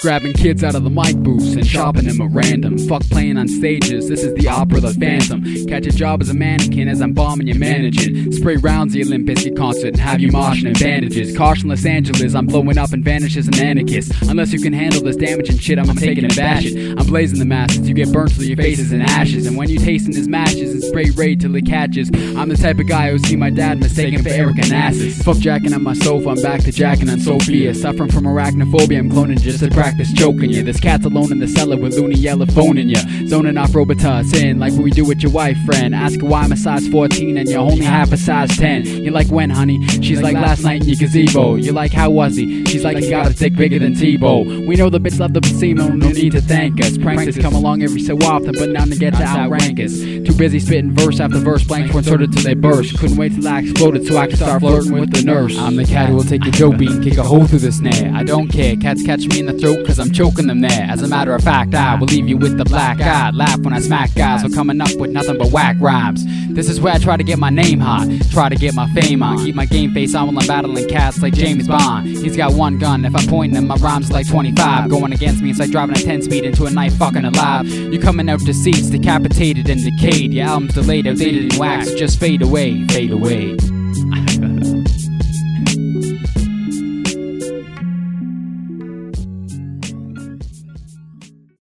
Grabbing kids out of the mic booths and shopping them at random. Fuck playing on stages, this is the opera The Phantom. Catch a job as a mannequin as I'm bombing your managing. Spray rounds the Olympus concert and have you moshing in bandages. Caution Los Angeles, I'm blowing up and vanish as an anarchist. Unless you can handle this damage and shit, I'm taking and bashing. I'm blazing the masses, you get burnt till your faces in ashes. And when you tasting his matches and spray raid till it catches, I'm the type of guy who see my dad mistaken for Eric Onassis. Fuck jacking on my sofa, I'm back to jacking on Sophia. Suffering from arachnophobia, I'm cloning just to practice choking you. This cat's alone in the cellar with loony yellow phoning you. Zoning off Robitussin, in like what we do with your wife, friend. Ask why I'm a size 14 and you're only half a size 10. You like when, honey? She's like last night in your gazebo. You like how was he? She's like he got a dick bigger than Tebow. We know the bitch love the placebo, no need to thank us. Pranksters come along every so often, but none to get to outrank us. Too busy spitting verse after verse, blanks were inserted till they burst. Couldn't wait till I exploded so I could start flirting with the nurse. I'm the cat who will take your dope beat and kick a hole through the snare. I don't care, cats catch me in the throat cause I'm choking them there. As a matter of fact, I will leave you with the black eye. Laugh when I smack guys for coming up with nothing but whack rhymes. This is where I try to get my name hot, try to get my fame on. Keep my game face on while I'm battling cats like James Bond. He's got one gun, if I point him, my rhymes like 25. Going against me, it's like driving a 10 speed into a knife fucking alive. You coming out deceased, decapitated and decayed. Your album's delayed, outdated and waxed. Just fade away, fade away.